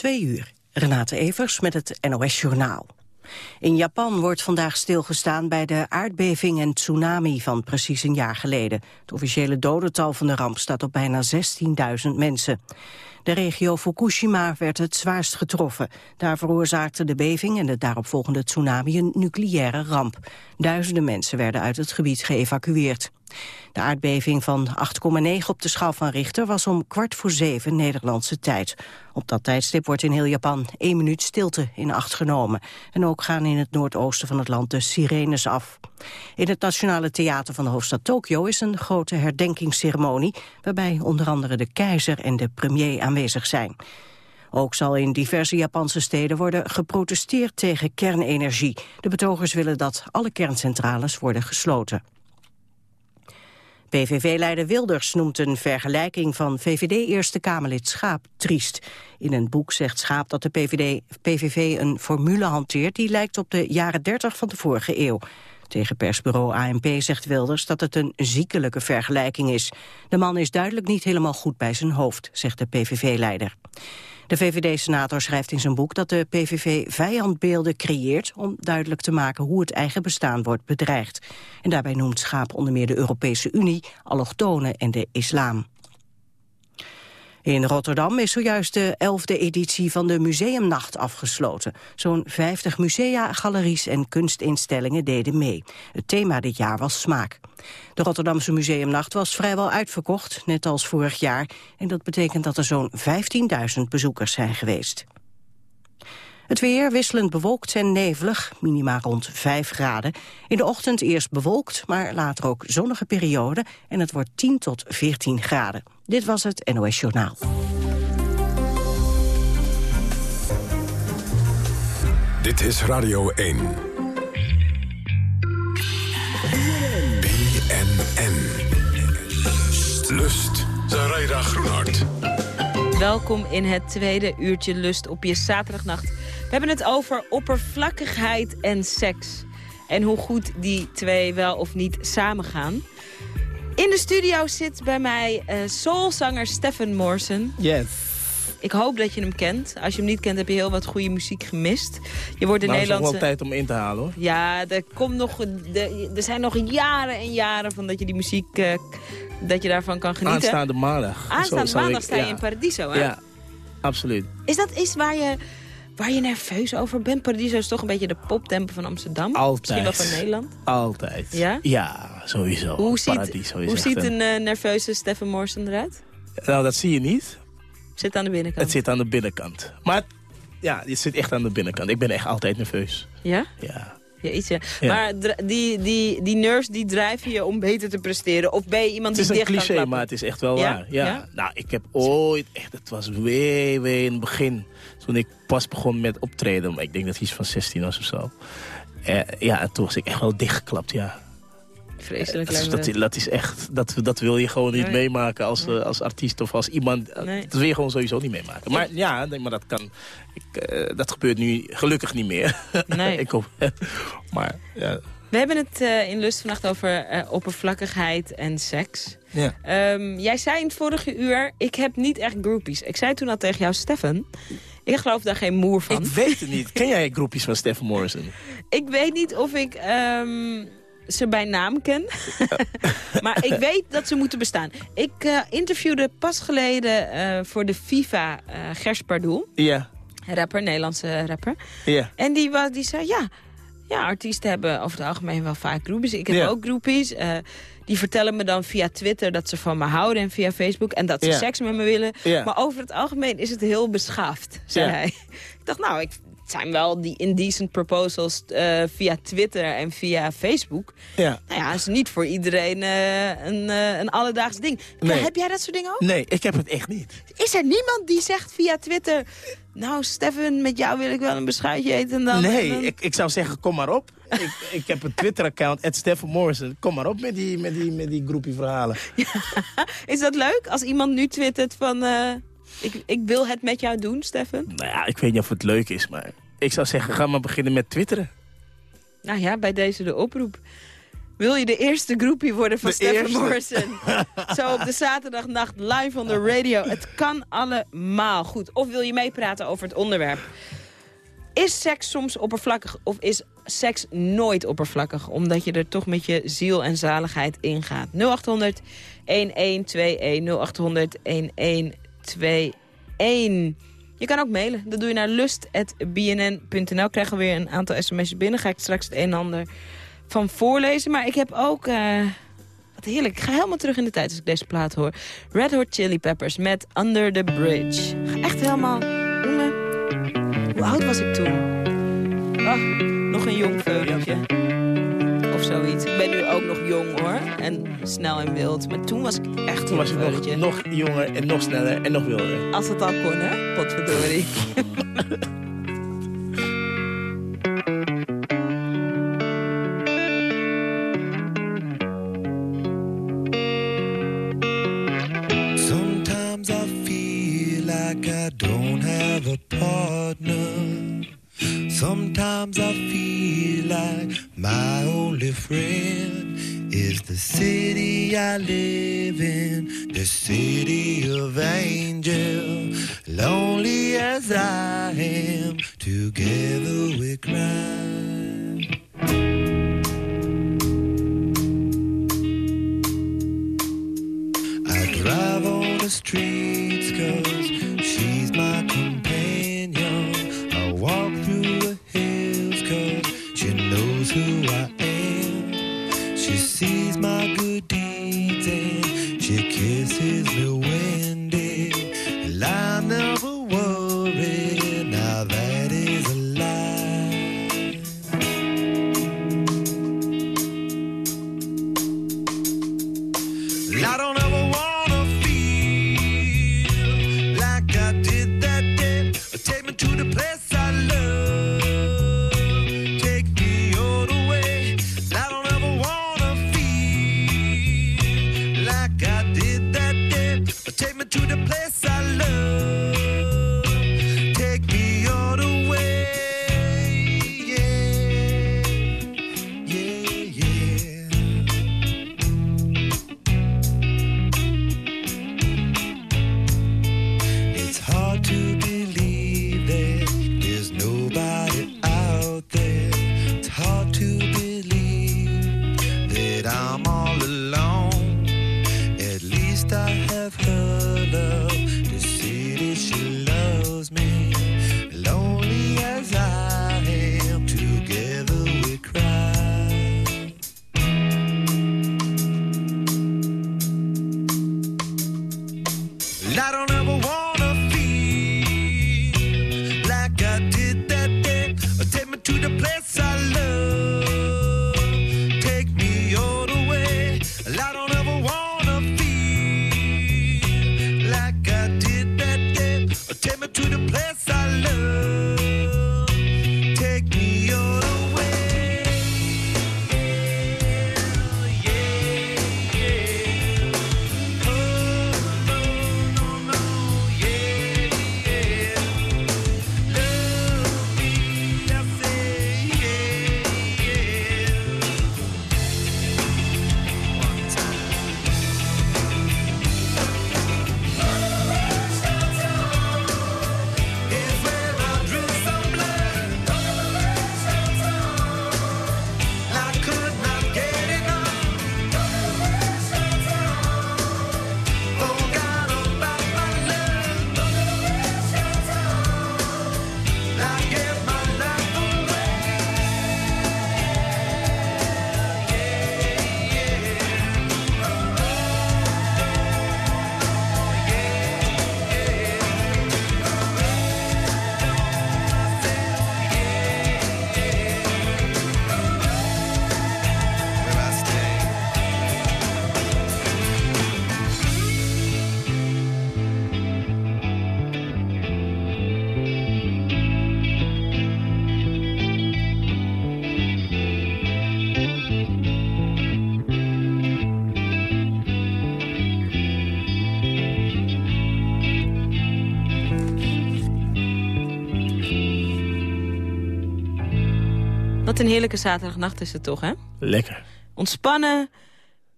Twee uur. Renate Evers met het NOS Journaal. In Japan wordt vandaag stilgestaan bij de aardbeving en tsunami van precies een jaar geleden. Het officiële dodental van de ramp staat op bijna 16.000 mensen. De regio Fukushima werd het zwaarst getroffen. Daar veroorzaakte de beving en de daaropvolgende tsunami een nucleaire ramp. Duizenden mensen werden uit het gebied geëvacueerd. De aardbeving van 8,9 op de schaal van Richter was om kwart voor zeven Nederlandse tijd. Op dat tijdstip wordt in heel Japan één minuut stilte in acht genomen. En ook gaan in het noordoosten van het land de sirenes af. In het Nationale Theater van de hoofdstad Tokio is een grote herdenkingsceremonie... waarbij onder andere de keizer en de premier aanwezig zijn. Ook zal in diverse Japanse steden worden geprotesteerd tegen kernenergie. De betogers willen dat alle kerncentrales worden gesloten. PVV-leider Wilders noemt een vergelijking van VVD-Eerste Kamerlid Schaap triest. In een boek zegt Schaap dat de PVV een formule hanteert... die lijkt op de jaren 30 van de vorige eeuw. Tegen persbureau ANP zegt Wilders dat het een ziekelijke vergelijking is. De man is duidelijk niet helemaal goed bij zijn hoofd, zegt de PVV-leider. De VVD-senator schrijft in zijn boek dat de PVV vijandbeelden creëert... om duidelijk te maken hoe het eigen bestaan wordt bedreigd. En daarbij noemt Schaap onder meer de Europese Unie, allochtonen en de islam. In Rotterdam is zojuist de elfde editie van de Museumnacht afgesloten. Zo'n 50 musea, galeries en kunstinstellingen deden mee. Het thema dit jaar was smaak. De Rotterdamse Museumnacht was vrijwel uitverkocht, net als vorig jaar. En dat betekent dat er zo'n 15.000 bezoekers zijn geweest. Het weer wisselend bewolkt en nevelig, minima rond 5 graden. In de ochtend eerst bewolkt, maar later ook zonnige periode... en het wordt 10 tot 14 graden. Dit was het NOS Journaal. Dit is Radio 1. BNN. Lust. Zaraida Groenhart. Welkom in het tweede uurtje Lust op je zaterdagnacht. We hebben het over oppervlakkigheid en seks. En hoe goed die twee wel of niet samengaan. In de studio zit bij mij uh, soulzanger Stephen Morrison. Yes. Ik hoop dat je hem kent. Als je hem niet kent, heb je heel wat goede muziek gemist. Je wordt de nou, Nederlandse... is wel tijd om in te halen, hoor. Ja, er, komt nog, er zijn nog jaren en jaren van dat je die muziek... Uh, dat je daarvan kan genieten. Aanstaande maandag. Aanstaande maandag sta je in Paradiso, hè? Ja, absoluut. Is dat iets waar je, waar je nerveus over bent? Paradiso is toch een beetje de poptempel van Amsterdam? Altijd. Misschien wel van Nederland? Altijd. Ja? Ja, sowieso. Hoe ziet, Paradiso hoe ziet een... een uh, nerveuze Stephen Morrison eruit? Nou, dat zie je niet. Zit aan de binnenkant? Het zit aan de binnenkant. Maar ja, het zit echt aan de binnenkant. Ik ben echt altijd nerveus. Ja? Ja. Ja, iets, ja. Maar die, die, die nerves die drijven je om beter te presteren? Of ben je iemand die Het is dicht een cliché, maar het is echt wel Ja? waar. Ja. Ja? Nou, ik heb ooit, echt, het was way, way in het begin. Toen ik pas begon met optreden. Maar ik denk dat hij iets van 16 was of zo. Eh, ja, en toen was ik echt wel dichtgeklapt, ja. Vreselijk Dat is, lijkt me dat, dat is echt, dat, dat wil je gewoon niet Nee. meemaken als, Nee. eh, als artiest of als iemand. eh, Nee. Dat wil je gewoon sowieso niet meemaken. Maar ja, maar dat kan. Ik, eh, dat gebeurt nu gelukkig niet meer. Nee. ik hoop. maar ja. We hebben het eh, in Lust vannacht over eh, oppervlakkigheid en seks. ja. Ehm, jij zei in het vorige uur, ik heb niet echt groupies. Ik zei toen al tegen jou, Stefan, ik geloof daar geen moer van. Ik weet het niet. Ken jij groepjes van Stephen Morrison? Ik weet niet of ik ehm, ze bij naam ken. maar ik weet dat ze moeten bestaan. Ik eh, interviewde pas geleden eh, voor de FIFA eh Gers Pardoel. Ja. Rapper, Nederlandse rapper. Ja. En die, wa- die zei, ja, ja, artiesten hebben over het algemeen wel vaak groepies. Ik heb ook groepies. die vertellen me dan via Twitter dat ze van me houden en via Facebook. En dat ze seks met me willen. Ja. Maar over het algemeen is het heel beschaafd, zei hij. Ik dacht, nou, ik, het zijn wel die indecent proposals eh, via Twitter en via Facebook. Ja. Nou ja, is niet voor iedereen eh, een, eh, een alledaags ding. Nee. Heb jij dat soort dingen ook? Nee, ik heb het echt niet. Is er niemand die zegt via Twitter... Nou, Steffen, met jou wil ik wel een beschuitje eten en dan... nee, en dan- ik, ik zou zeggen, kom maar op. ik, ik heb een Twitter-account, Stephen Morrison. Kom maar op met die, met die, met die groepie verhalen. Is dat leuk als iemand nu twittert van... ik, ik wil het met jou doen, Steffen? Nou ja, ik weet niet of het leuk is, maar ik zou zeggen, ga maar beginnen met twitteren. Nou ja, bij deze de oproep. Wil je de eerste groepie worden van De Stefan eerste. Morrison? Zo op de zaterdagnacht live on the radio. Het kan allemaal goed. Of wil je meepraten over het onderwerp? Is seks soms oppervlakkig of is seks nooit oppervlakkig? Omdat je er toch met je ziel en zaligheid ingaat. 0800 1121 0800 1121. Je kan ook mailen. Dat doe je naar lust.bnn.nl. Krijgen we weer een aantal sms'jes binnen. Ga ik straks het een en ander van voorlezen. Maar ik heb ook... eh, wat heerlijk. Ik ga helemaal terug in de tijd als ik deze plaat hoor. Red Hot Chili Peppers met Under the Bridge. Echt helemaal... Hoe oud was ik toen? Ach, nog een jong veulentje. Of zoiets. Ik ben nu ook nog jong hoor. En snel en wild. Maar toen was ik echt Toen was je nog, nog jonger en nog sneller en nog wilder. Als het al kon, hè? Potverdorie. Wat een heerlijke zaterdagnacht is het toch, hè? Lekker. ontspannen,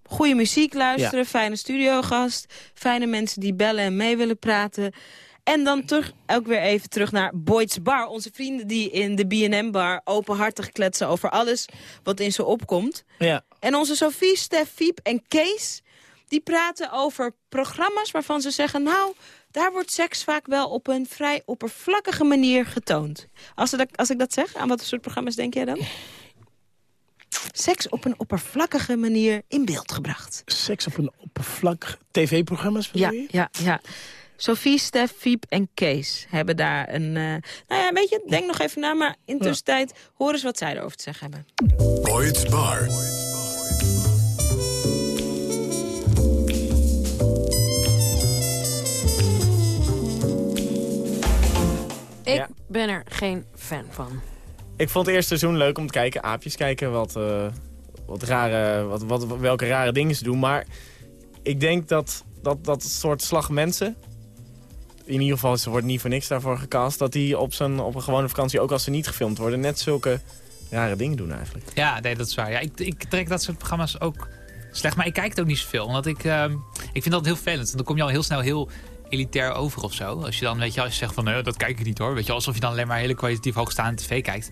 goede muziek luisteren, fijne studiogast... fijne mensen die bellen en mee willen praten... En dan terug, ook weer even terug naar Boyd's Bar. Onze vrienden die in de B&M-bar openhartig kletsen over alles wat in ze opkomt. Ja. En onze Sophie, Stef, Fiep en Kees... die praten over programma's waarvan ze zeggen... nou, daar wordt seks vaak wel op een vrij oppervlakkige manier getoond. Als, dat, als ik dat zeg, aan wat voor soort programma's denk jij dan? Seks op een oppervlakkige manier in beeld gebracht. Seks op een oppervlak tv-programma's Ja, bedoel je? ja, ja. Sophie, Stef, Fiep en Kees hebben daar een... eh, nou ja, weet je, denk nog even na, maar in tussentijd... hoor eens wat zij erover te zeggen hebben. Boyd's Bar. Ik Ja. ben er geen fan van. Ik vond het eerste seizoen leuk om te kijken. Aapjes kijken, wat, eh, wat rare, wat, wat, welke rare dingen ze doen. Maar ik denk dat dat, dat soort slag mensen... In ieder geval, ze wordt niet voor niks daarvoor gecast... dat die op, zijn, op een gewone vakantie, ook als ze niet gefilmd worden... net zulke rare dingen doen eigenlijk. Ja, nee, dat is waar. Ja, ik, ik trek dat soort programma's ook slecht. Maar ik kijk het ook niet zoveel. Omdat ik, ehm, ik vind dat heel vervelend. Dan kom je al heel snel heel elitair over of zo. Als je dan, weet je, als je zegt van, nee, dat kijk ik niet hoor. Weet je, alsof je dan alleen maar hele kwalitatief hoogstaande tv kijkt.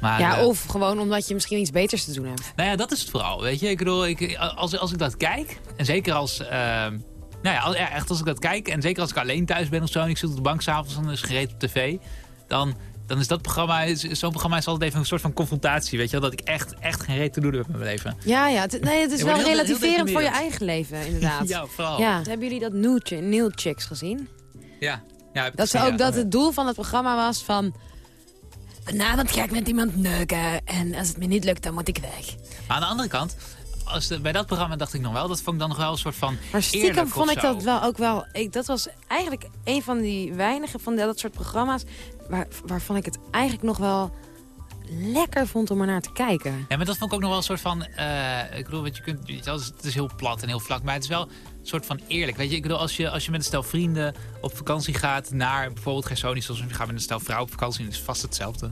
Maar, ja, eh, of gewoon omdat je misschien iets beters te doen hebt. Nou ja, dat is het vooral. Weet je, ik bedoel, ik, als, als ik dat kijk, en zeker als. ehm, nou ja, als- ja, echt als ik dat kijk, en zeker als ik alleen thuis ben of zo, en ik zit op de bank s'avonds en is gereed op tv, dan, dan is dat programma, is- zo'n programma is altijd even een soort van confrontatie, weet je wel, dat ik echt, echt geen reet te doen heb met mijn leven. Ja, ja. Het, nee, het is wel heel relativerend voor je eigen leven, inderdaad. Ja, vooral. Ja. Hebben jullie dat New, New Chicks gezien? Ja, ja heb ik Dat, ze gezien, ook ja. dat het doel van het programma was van... Vanavond ga ik met iemand neuken en als het me niet lukt, dan moet ik weg. Maar aan de andere kant, als de- bij dat programma dacht ik nog wel, dat vond ik dan nog wel een soort van Maar stiekem vond ik dat wel ook wel... Ik, dat was eigenlijk een van die weinige van dat soort programma's... Waar, waarvan ik het eigenlijk nog wel lekker vond om er naar te kijken. Ja, maar dat vond ik ook nog wel een soort van... eh, ik bedoel, je kunt, je wel, het is heel plat en heel vlak, maar het is wel een soort van eerlijk. Weet je, ik bedoel, als je, als je met een stel vrienden op vakantie gaat naar bijvoorbeeld Gersonisch, of je gaat met een stel vrouw op vakantie, dat is vast hetzelfde.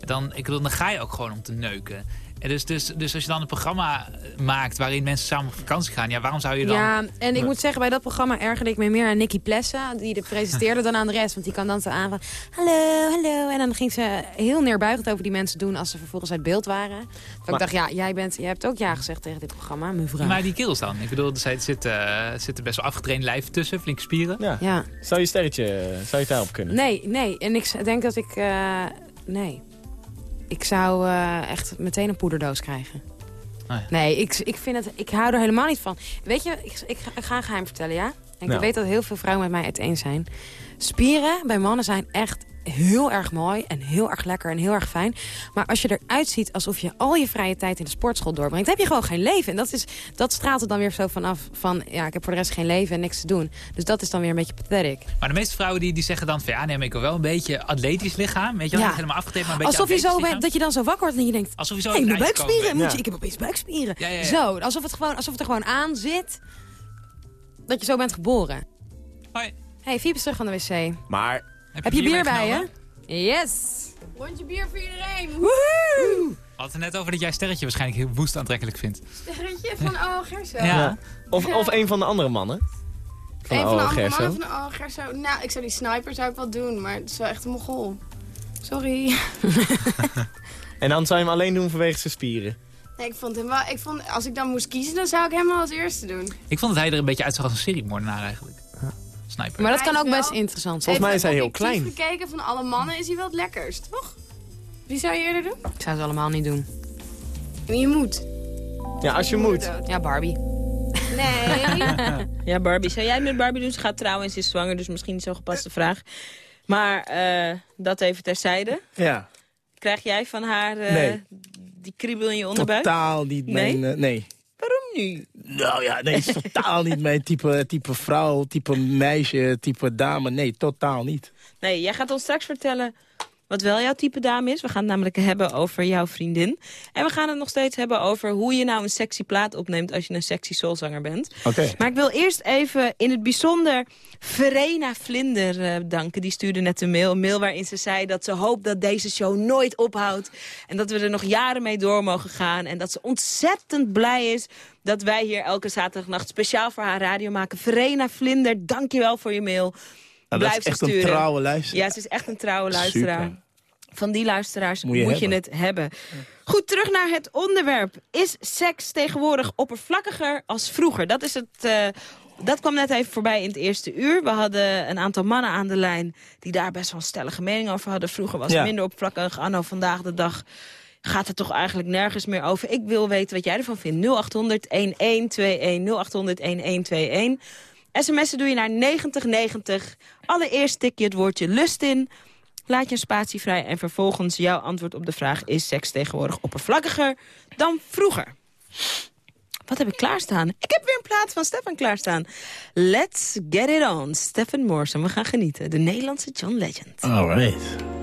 Dan, ik bedoel, dan ga je ook gewoon om te neuken. Dus, dus, dus als je dan een programma maakt waarin mensen samen op vakantie gaan, ja, waarom zou je dan... Ja, en ik moet zeggen, bij dat programma ergerde ik me meer aan Nicky Plessa. Die de presenteerde dan aan de rest. Want die kan dan zo aan van... Hallo, hallo. En dan ging ze heel neerbuigend over die mensen doen... als ze vervolgens uit beeld waren. Dat ik dacht, ja, jij, bent, jij hebt ook ja gezegd tegen dit programma, mevrouw. Maar die kills dan? Ik bedoel, er zit- zit, eh, zit er best wel afgetraind lijf tussen, flinke spieren. Ja. Ja, Zou je sterretje, zou je het daarop kunnen? nee, nee. En ik denk dat ik... eh, nee. Ik zou eh, echt meteen een poederdoos krijgen. ja. Nee, ik, ik, vind het, ik hou er helemaal niet van. Weet je, ik, ik, ga- ik ga een geheim vertellen, ja? En ik weet dat heel veel vrouwen met mij het eens zijn. Spieren bij mannen zijn echt heel erg mooi en heel erg lekker en heel erg fijn. Maar als je eruit ziet alsof je al je vrije tijd in de sportschool doorbrengt... heb je gewoon geen leven. En dat, is, dat straalt er dan weer zo vanaf van... ja, ik heb voor de rest geen leven en niks te doen. Dus dat is dan weer een beetje pathetic. Maar de meeste vrouwen die, die zeggen dan van ja, nee, maar ik wil wel een beetje atletisch lichaam. Weet je wel, Ja. niet helemaal afgetraind, maar een beetje Alsof je, zo bent, dat je dan zo wakker wordt en je denkt... Alsof je zo mijn ijs buikspieren. Moet Ja. je, ik heb opeens buikspieren. Ja, ja, ja. Zo, alsof het, gewoon, alsof het er gewoon aan zit. Dat je zo bent geboren. Hoi. hey, Fiep is terug van de wc. Maar Heb je bier bij je? Yes. Rondje bier voor iedereen. Woehoe. We hadden het net over dat jij sterretje waarschijnlijk heel woest aantrekkelijk vindt. Sterretje van Gerso. Ja. Of, of een van de andere mannen. Van Een van de andere mannen van Gerso. Nou, ik zou die sniper zou ik wel doen, maar het is wel echt een mogol. Sorry. En dan zou je hem alleen doen vanwege zijn spieren. Nee, ik vond hem wel... Ik vond, als ik dan moest kiezen, dan zou ik hem wel als eerste doen. Ik vond dat hij er een beetje uitzag als een seriemoordenaar eigenlijk. Sniper. Maar dat kan ook wel- best interessant zijn. Volgens mij is hij heel klein. gekeken van alle mannen is hij wel het lekkerst, toch? Wie zou je eerder doen? Ik zou ze allemaal niet doen. Je moet. Ja, als je moet. Ja, Barbie. Nee. Ja, Barbie. Zou jij met Barbie doen? Ze gaat trouwen en ze is zwanger, dus misschien niet zo'n gepaste vraag. Maar eh, dat even terzijde. Ja, Krijg jij van haar eh, Nee. die kriebel in je onderbuik? totaal niet Nee? mijn... eh, nee. Waarom nu? Nou ja, nee, het is totaal niet mijn type, type vrouw, type meisje, type dame. Nee, totaal niet. Nee, jij gaat ons straks vertellen wat wel jouw type dame is. We gaan het namelijk hebben over jouw vriendin. En we gaan het nog steeds hebben over hoe je nou een sexy plaat opneemt... als je een sexy soulzanger bent. Oké. Maar ik wil eerst even in het bijzonder Verena Vlinder eh, danken. Die stuurde net een mail, een mail waarin ze zei dat ze hoopt dat deze show nooit ophoudt. En dat we er nog jaren mee door mogen gaan. En dat ze ontzettend blij is dat wij hier elke zaterdagnacht speciaal voor haar radio maken. Verena Vlinder, dankjewel voor je mail. Nou, dat Blijf is echt een sturen. trouwe luisteraar. Ja, ze is echt een trouwe luisteraar. Super. Van die luisteraars moet Moet je, je het hebben. Goed, terug naar het onderwerp. Is seks tegenwoordig oppervlakkiger als vroeger? Dat, is het, eh, dat kwam net even voorbij in het eerste uur. We hadden een aantal mannen aan de lijn die daar best wel een stellige mening over hadden. Vroeger was het minder oppervlakkig. Anno vandaag de dag gaat het toch eigenlijk nergens meer over. Ik wil weten wat jij ervan vindt. 0800-1121, 0800-1121. SMS'en doe je naar 9090. Allereerst tik je het woordje lust in. Laat je een spatie vrij en vervolgens jouw antwoord op de vraag... is seks tegenwoordig oppervlakkiger dan vroeger? Wat heb ik klaarstaan? Ik heb weer een plaat van Stefan klaarstaan. Let's get it on. Stefan Morrison, we gaan genieten. De Nederlandse John Legend. All right.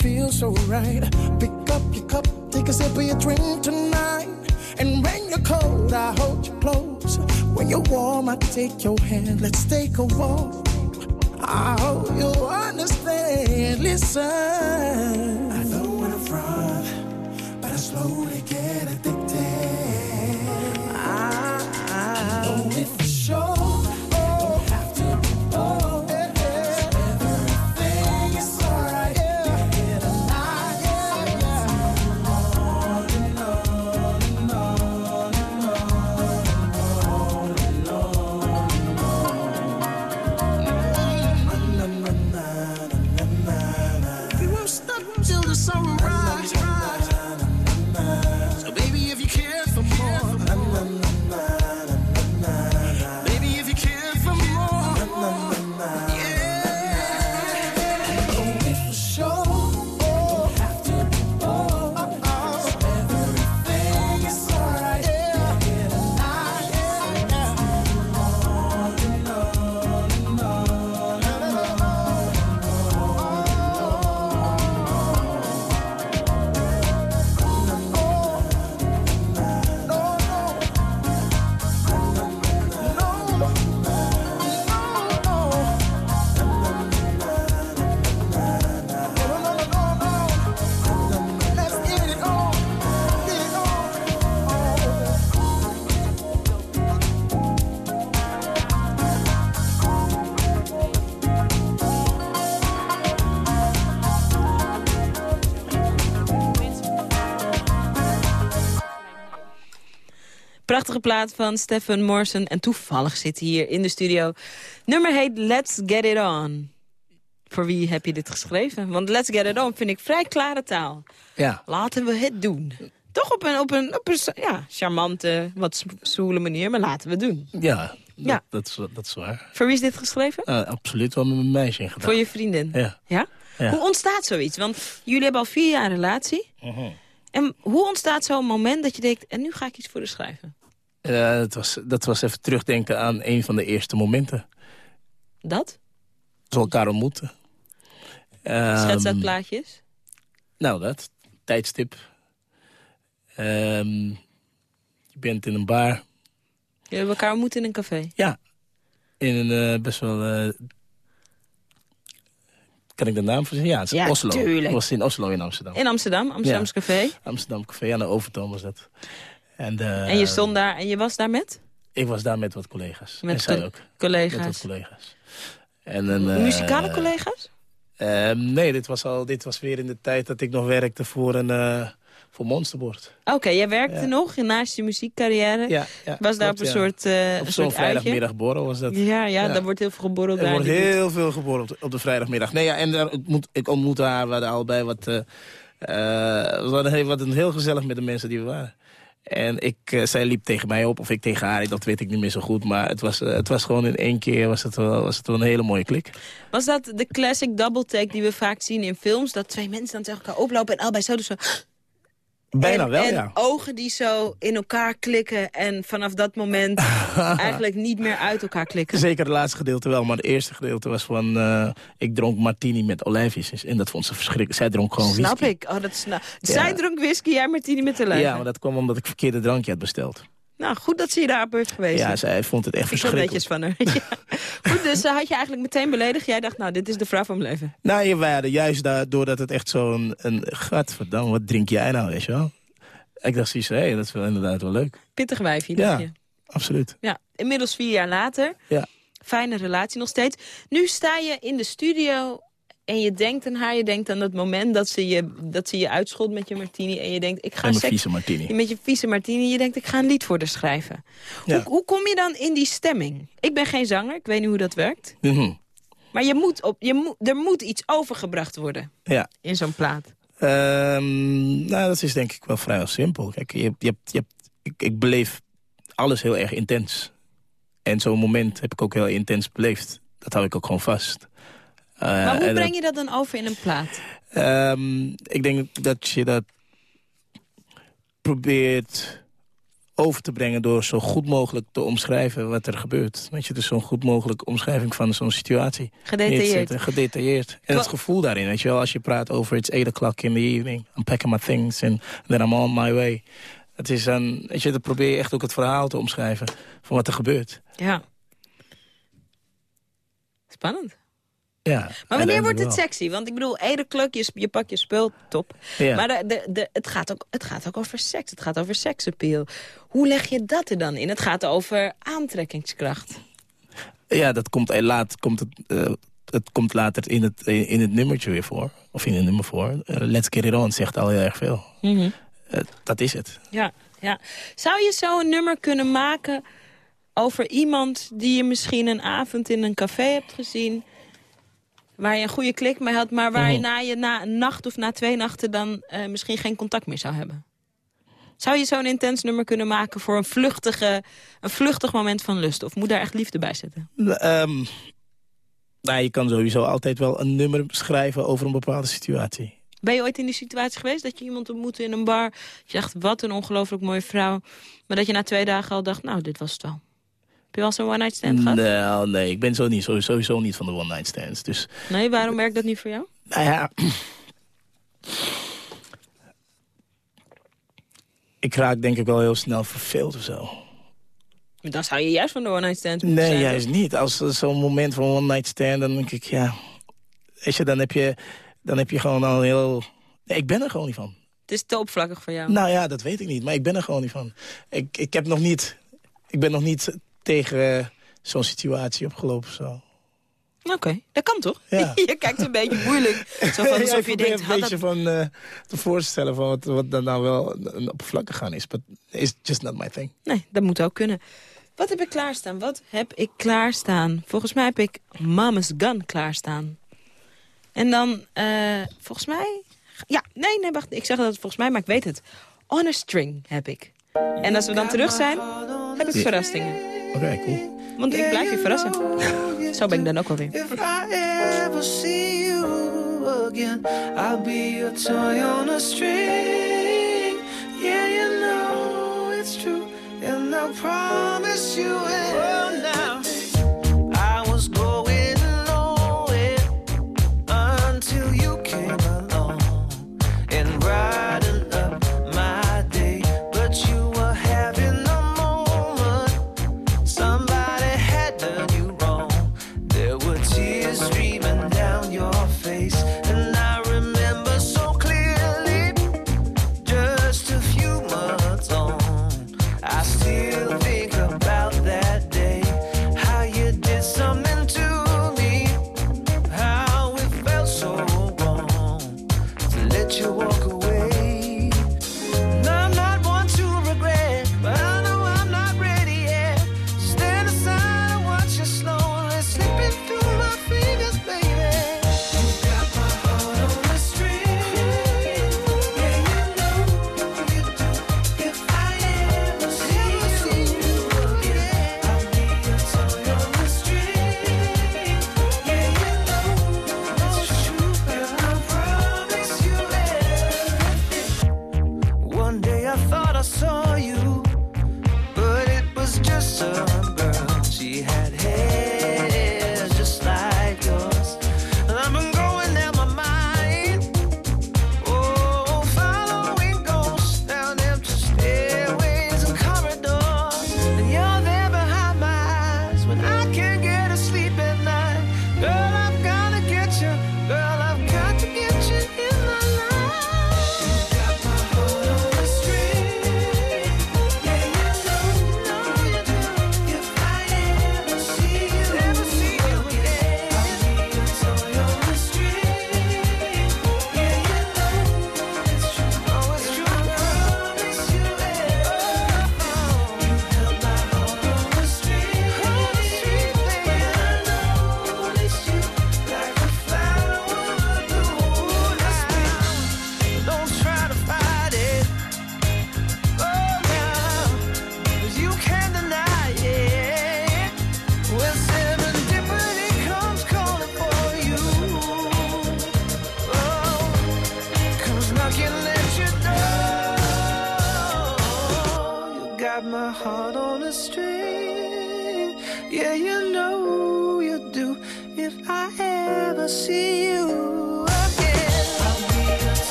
Feels so right. Pick up your cup, take a sip of your drink tonight. And when you're cold, I hold you close. When you're warm, I take your hand. Let's take a walk. I hope you understand. Listen. I don't wanna front, but I slowly get addicted. Prachtige plaat van Stefan Morrison. En toevallig zit hij hier in de studio. Nummer heet Let's Get It On. Voor wie heb je dit geschreven? Want Let's Get It On vind ik vrij klare taal. Ja. Laten we het doen. Toch op een, op een, op een ja, charmante, wat zwoele manier, maar laten we het doen. Ja, dat, Ja. Dat, is, dat is waar. Voor wie is dit geschreven? Eh, absoluut wel met mijn meisje in Voor je vriendin? Ja. Ja? Ja. Hoe ontstaat zoiets? Want jullie hebben al vier jaar een relatie. Mhm. En hoe ontstaat zo'n moment dat je denkt... en nu ga ik iets voor haar schrijven? Eh, het was, dat was even terugdenken aan een van de eerste momenten. Dat? Dat we elkaar ontmoeten. Schets uit Ehm, plaatjes? Nou, dat. Tijdstip. Ehm, je bent in een bar. Jullie hebben elkaar ontmoet in een café? Ja. In een eh, best wel... eh, kan ik de naam verzinnen? Ja, het is Ja, Oslo. tuurlijk. Het was in Oslo in Amsterdam. In Amsterdam, Amsterdams Café. Amsterdam Café aan de Overtoom was dat. En, eh, En je stond daar en je was daar met? Ik was daar met wat collega's. Met en zij ook. Met wat collega's. collega's. En een, eh, Muzikale collega's? eh, nee, dit was, al, dit was weer in de tijd dat ik nog werkte voor, een, eh, voor Monsterboard. Oké, jij werkte Ja. nog naast je muziekcarrière. Ja, ja, was daar op een soort, eh Op een zo'n vrijdagmiddagborrel was dat. Ja, ja, daar wordt heel veel geborreld Er daar. wordt heel veel geboren op de, vrijdagmiddag. Nee, ja, en daar ontmoet, ik ontmoette haar, we hadden allebei wat... we hadden heel, wat heel gezellig met de mensen die we waren. En ik, eh, zij liep tegen mij op, of ik tegen haar, dat weet ik niet meer zo goed. Maar het was, eh, het was gewoon in één keer was het wel, was het wel een hele mooie klik. Was dat de classic double take die we vaak zien in films? Dat twee mensen dan tegen elkaar oplopen en allebei zo dus zo... Bijna en, wel, en ja. ogen die zo in elkaar klikken en vanaf dat moment eigenlijk niet meer uit elkaar klikken. Zeker het laatste gedeelte wel, maar het eerste gedeelte was van... eh, ik dronk martini met olijfjes en dat vond ze verschrikkelijk. Zij dronk gewoon Snap whisky. ik. Oh, dat snap. Zij dronk whisky, jij martini met lijn. Ja, maar dat kwam omdat ik verkeerde drankje had besteld. Nou, goed dat ze je daarop heeft gewezen. Ja, zij vond het echt ik verschrikkelijk. netjes van haar. Ja. Goed, dus uh, had je eigenlijk meteen beledigd. Jij dacht, nou, dit is de vrouw van mijn leven. Nou, je waren juist daar, doordat het echt zo'n... een Gadverdamme, wat drink jij nou, weet je wel? Ik dacht zoiets, hé, dat is wel inderdaad wel leuk. Pittig wijfje, Ja. je. Absoluut. Ja, inmiddels vier jaar later. Ja. Fijne relatie nog steeds. Nu sta je in de studio en je denkt aan haar. Je denkt aan dat moment dat ze je, dat ze je uitschold met je martini. En je denkt, ik ga En seks... vieze martini. Met je vieze martini. Je denkt, ik ga een lied voor haar schrijven. Ja. Hoe, hoe kom je dan in die stemming? Ik ben geen zanger, ik weet niet hoe dat werkt. Mhm. Maar je moet op, je moet, er moet iets overgebracht worden Ja. in zo'n plaat. Ehm, nou, dat is denk ik wel vrij simpel. Kijk, je, je, je, ik, ik beleef alles heel erg intens. En zo'n moment heb ik ook heel intens beleefd. Dat hou ik ook gewoon vast. Eh, maar hoe en breng je dat dan over in een plaat? Ehm, ik denk dat je dat probeert over te brengen... door zo goed mogelijk te omschrijven wat er gebeurt. Weet je, dus zo'n goed mogelijk omschrijving van zo'n situatie. Gedetailleerd. Gedetailleerd. En het gevoel daarin, weet je wel. Als je praat over it's 8 o'clock in the evening. I'm packing my things and then I'm on my way. Het is een, weet je, dan probeer je echt ook het verhaal te omschrijven... van wat er gebeurt. Ja. Spannend. Ja, Maar wanneer wordt het sexy? Want ik bedoel, één kluk, je, je pakt je spul, top. Ja. Maar de, de, de, het, gaat ook, het gaat ook over seks. Het gaat over seksappeal. Hoe leg je dat er dan in? Het gaat over aantrekkingskracht. Ja, dat komt, eh, laat, komt het, eh, het komt later in het, in het nummertje weer voor. Of in het nummer voor. Eh, Let's Get It On zegt al heel erg veel. Eh, dat is het. Ja, ja. Zou je zo een nummer kunnen maken over iemand die je misschien een avond in een café hebt gezien... waar je een goede klik mee had, maar waar je Mhm. na, je na een nacht of na twee nachten dan eh, misschien geen contact meer zou hebben? Zou je zo'n intens nummer kunnen maken voor een, vluchtige, een vluchtig moment van lust? Of moet daar echt liefde bij zitten? Ehm, nou, je kan sowieso altijd wel een nummer schrijven over een bepaalde situatie. Ben je ooit in die situatie geweest dat je iemand ontmoette in een bar... dat je dacht, wat een ongelooflijk mooie vrouw... maar dat je na twee dagen al dacht, nou, dit was het wel. Heb je wel zo'n one-night stand gehad? Nou, nee, ik ben zo niet, sowieso, niet van de one-night stands. Dus, Nee, waarom werkt dat niet voor jou? nou ja... ik raak denk ik wel heel snel verveeld of zo. Dan zou je juist van de one-night stand moeten Nee, zijn. juist niet. Als zo'n moment van one night stand, dan denk ik, ja... Weet je, dan heb je, dan heb je gewoon al heel... Nee, ik ben er gewoon niet van. Het is te oppervlakkig voor jou. Nou ja, dat weet ik niet, maar ik ben er gewoon niet van. Ik, ik, heb nog niet, ik ben nog niet tegen eh, zo'n situatie opgelopen of zo. Oké, dat kan toch? Ja. je kijkt een beetje moeilijk. Zo van Ja, alsof ik je denkt, een beetje dat... van eh, te voorstellen van wat, wat dan nou wel een oppervlakkig gaan is. But it's just not my thing. Nee, dat moet ook kunnen. Wat heb ik klaarstaan? Wat heb ik klaarstaan? Volgens mij heb ik Mama's Gun klaarstaan. En dan, eh, volgens mij... Ja, nee, nee, wacht. Ik zeg dat volgens mij, maar ik weet het. On a String heb ik. En als we dan terug zijn, heb ik Ja. verrassingen. Oké, cool. Want ik blijf je verrassen. Zo ben ik dan ook alweer. If I ever see you again, I'll be your toy on a string. Yeah, you know it's true, and I promise you it.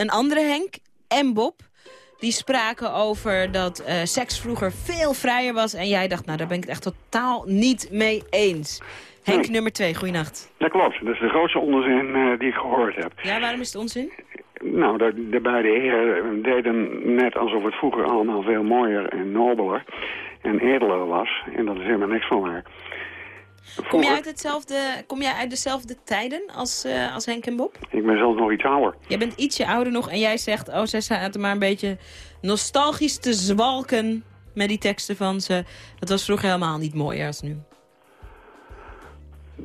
Een andere Henk en Bob. Die spraken over dat eh, seks vroeger veel vrijer was. En jij dacht, nou daar ben ik het echt totaal niet mee eens. Henk nummer twee, goeienacht. Dat klopt. Dat is de grootste onzin eh, die ik gehoord heb. Ja, waarom is het onzin? Nou, de, de beide heren deden net alsof het vroeger allemaal veel mooier en nobeler en edeler was. En dat is helemaal niks van waar. Kom jij uit, hetzelfde, kom jij uit dezelfde tijden als, eh, als Henk en Bob? Ik ben zelfs nog iets ouder. Jij bent ietsje ouder nog en jij zegt... oh, zij zaten maar een beetje nostalgisch te zwalken met die teksten van ze. Dat was vroeger helemaal niet mooier als nu.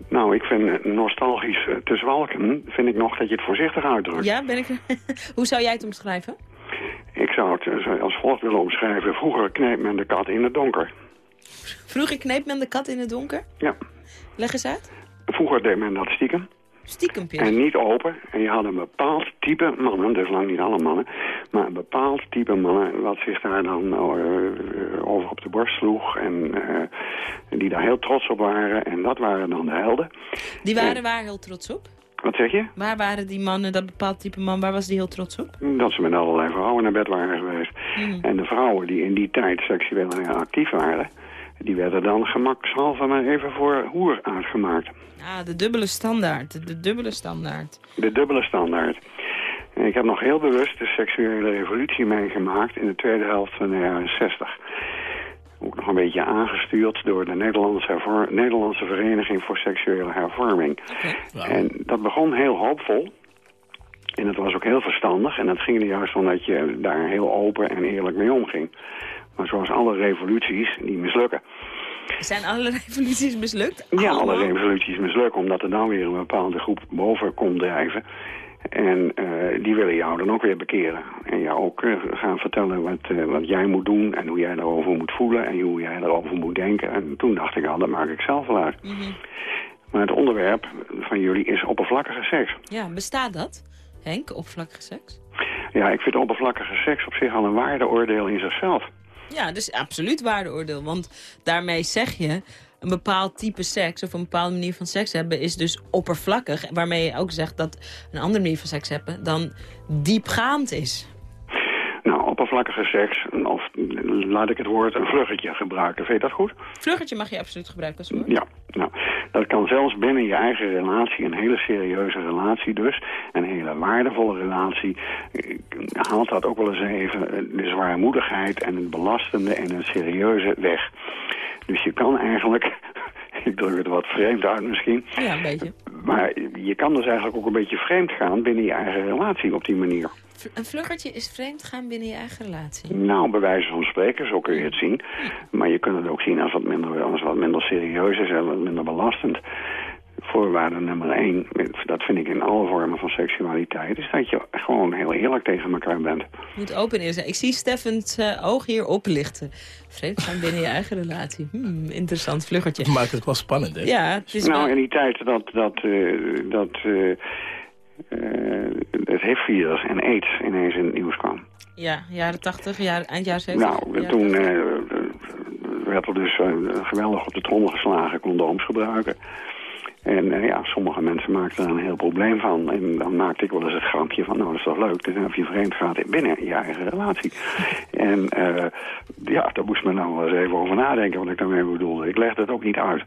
Nou, ik vind nostalgisch eh, te zwalken, vind ik nog dat je het voorzichtig uitdrukt. Ja, ben ik... Hoe zou jij het omschrijven? Ik zou het eh, als volgt willen omschrijven. Vroeger kneep men de kat in het donker. Vroeger kneep men de kat in het donker. Ja. Leg eens uit. Vroeger deed men dat stiekem. Stiekempjes. En niet open. En je had een bepaald type mannen, dus lang niet alle mannen, maar een bepaald type mannen wat zich daar dan eh, over op de borst sloeg en eh, die daar heel trots op waren. En dat waren dan de helden. Die waren waar heel trots op. Wat zeg je? Waar waren die mannen, dat bepaald type man, waar was die heel trots op? Dat ze met allerlei vrouwen naar bed waren geweest. Mhm. En de vrouwen die in die tijd seksueel heel actief waren, die werden dan gemakshalve maar even voor hoer uitgemaakt. Ah, de dubbele standaard. De, dubbele standaard. De dubbele standaard. Ik heb nog heel bewust de seksuele revolutie meegemaakt in de tweede helft van de jaren 60. Ook nog een beetje aangestuurd door de Nederlandse, hervor- Nederlandse Vereniging voor Seksuele Hervorming. En dat begon heel hoopvol. En het was ook heel verstandig. En het ging er juist om dat je daar heel open en eerlijk mee omging. Maar zoals alle revoluties, die mislukken. Zijn alle revoluties mislukt? Ja, alle revoluties mislukken, omdat er dan weer een bepaalde groep boven komt drijven. En eh, die willen jou dan ook weer bekeren. En jou ook eh, gaan vertellen wat, eh, wat jij moet doen en hoe jij daarover moet voelen en hoe jij daarover moet denken. En toen dacht ik al, dat maak ik zelf wel uit. Mhm. Maar het onderwerp van jullie is oppervlakkige seks. Ja, bestaat dat? Henk, oppervlakkige seks? Ja, ik vind oppervlakkige seks op zich al een waardeoordeel in zichzelf. Ja, dus absoluut waardeoordeel. Want daarmee zeg je, een bepaald type seks of een bepaalde manier van seks hebben is dus oppervlakkig. Waarmee je ook zegt dat een andere manier van seks hebben dan diepgaand is. Oppervlakkige seks, of laat ik het woord een vluggetje gebruiken. Vind je dat goed? Vluggetje mag je absoluut gebruiken als woord. Ja, nou, dat kan zelfs binnen je eigen relatie, een hele serieuze relatie dus, een hele waardevolle relatie, eh, haalt dat ook wel eens even eh, de zwaarmoedigheid en het belastende en het serieuze weg. Dus je kan eigenlijk, ik druk het wat vreemd uit misschien... Ja, een beetje. maar je kan dus eigenlijk ook een beetje vreemd gaan binnen je eigen relatie op die manier. Een vluggertje is vreemd gaan binnen je eigen relatie. Nou, bij wijze van spreken, zo kun je het zien. Maar je kunt het ook zien als wat minder, als wat minder serieus is en wat minder belastend. Voorwaarde nummer één, dat vind ik in alle vormen van seksualiteit... is dat je gewoon heel eerlijk tegen elkaar bent. Je moet open zijn. Ik zie Steffens eh, oog hier oplichten. Vreemd gaan binnen je eigen relatie. Hmm, interessant vluggertje. Maakt het wel spannend, hè? Ja, het is nou, wel... in die tijd dat, dat, eh, dat eh, het HIV-virus en AIDS ineens in het nieuws kwam. Ja, jaren 80, jaar, eind jaren 70. Nou, jaren toen 80. eh, werd er dus eh, geweldig op de trommel geslagen condooms gebruiken. En eh, ja, sommige mensen maakten er een heel probleem van. En dan maakte ik wel eens het grapje van, nou dat is toch leuk. Dus of je vreemd gaat binnen je eigen relatie. En eh, ja, daar moest men nou wel eens even over nadenken wat ik daarmee bedoelde. Ik legde het ook niet uit.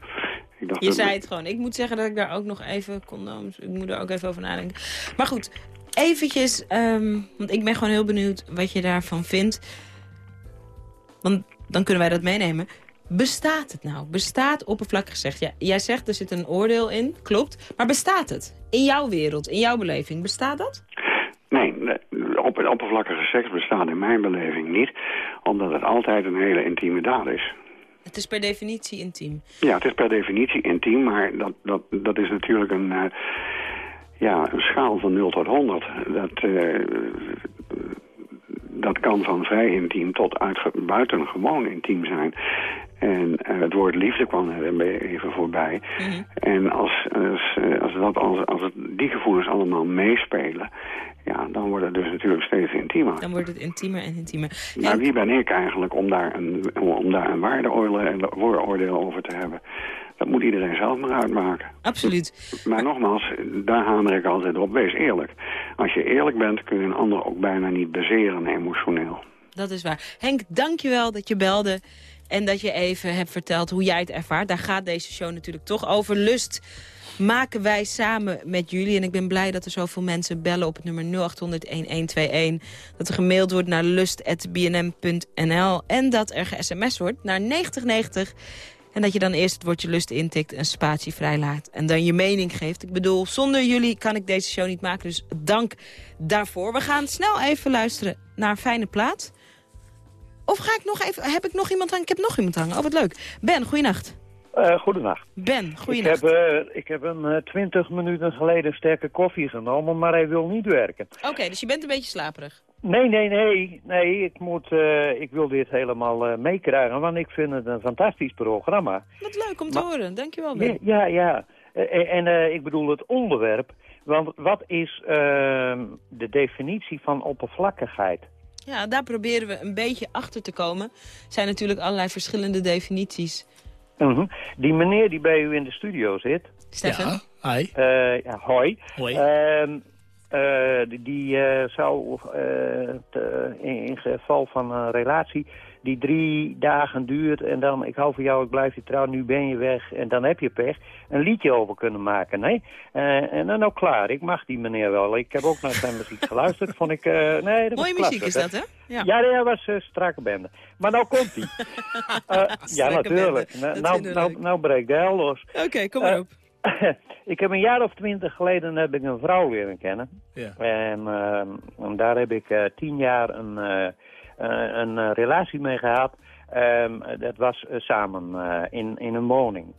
Ik dacht Je dat- zei het gewoon. Ik moet zeggen dat ik daar ook nog even condooms... Ik moet er ook even over nadenken. Maar goed, eventjes... ehm, want ik ben gewoon heel benieuwd wat je daarvan vindt. Want dan kunnen wij dat meenemen. Bestaat het nou? Bestaat oppervlakkig gezegd? Ja, jij zegt er zit een oordeel in, klopt. Maar bestaat het? In jouw wereld, in jouw beleving, bestaat dat? Nee, op, oppervlakkige seks bestaat in mijn beleving niet. Omdat het altijd een hele intieme daad is. Het is per definitie intiem. Ja, het is per definitie intiem, maar dat, dat, dat is natuurlijk een, eh, ja, een schaal van 0 tot 100. Dat, eh, dat kan van vrij intiem tot buitengewoon intiem zijn. En eh, het woord liefde kwam er even voorbij. En als, als, eh, als, dat, als, als het, die gevoelens allemaal meespelen... Ja, dan wordt het dus natuurlijk steeds intiemer. Dan wordt het intiemer en intiemer. Maar wie ben ik eigenlijk om daar een, om, om daar een waardeoordeel over te hebben? Dat moet iedereen zelf maar uitmaken. Absoluut. Maar nogmaals, daar hamer ik altijd op. Wees eerlijk. Als je eerlijk bent, kun je een ander ook bijna niet bezeren emotioneel. Dat is waar. Henk, dankjewel dat je belde. En dat je even hebt verteld hoe jij het ervaart. Daar gaat deze show natuurlijk toch over. Lust maken wij samen met jullie. En ik ben blij dat er zoveel mensen bellen op het nummer 0800-1121. Dat er gemaild wordt naar lust.bnm.nl. En dat er ge-sms wordt naar 9090. En dat je dan eerst het woordje lust intikt, een spatie vrijlaat. En dan je mening geeft. Ik bedoel, zonder jullie kan ik deze show niet maken. Dus dank daarvoor. We gaan snel even luisteren naar fijne plaat. Of ga ik nog even, heb ik nog iemand hangen? Ik heb nog iemand hangen. Oh, wat leuk. Ben, goeienacht. Uh, goedenacht. Ben, Ik goeienacht. heb, uh, ik heb een uh, twintig minuten geleden sterke koffie genomen, maar hij wil niet werken. Oké, dus je bent een beetje slaperig. Nee, nee, nee. Nee, ik, moet, uh, ik wil dit helemaal uh, meekrijgen, want ik vind het een fantastisch programma. Wat leuk om te Maar- horen. Dankjewel, Ben. Ja, ja. ja. Eh, En eh, ik bedoel het onderwerp. Want wat is ehm, de definitie van oppervlakkigheid? Ja, daar proberen we een beetje achter te komen. Er zijn natuurlijk allerlei verschillende definities. Mhm. Die meneer die bij u in de studio zit. Stefan? Ja, hi. eh, ja, hoi. Hoi. Ehm, eh, die eh, zou eh, te- in, in geval van een relatie die drie dagen duurt en dan ik hou van jou, ik blijf je trouw, nu ben je weg en dan heb je pech, een liedje over kunnen maken. Nee? Eh, en dan ook klaar, ik mag die meneer wel. Ik heb ook naar zijn muziek geluisterd, vond ik... eh, nee, dat was Mooie muziek klasse, is dat, hè? Ja. Ja, ja, dat was een strakke bende. Maar nou komt hij. ja, natuurlijk. Nou, nou, nou breekt de hel los. Oké, kom maar op. ik heb een jaar of twintig geleden heb ik een vrouw leren kennen. Ja. En, eh, en daar heb ik tien jaar een, een eh, relatie mee gehad. Ehm, dat was eh, samen eh, in, in een woning.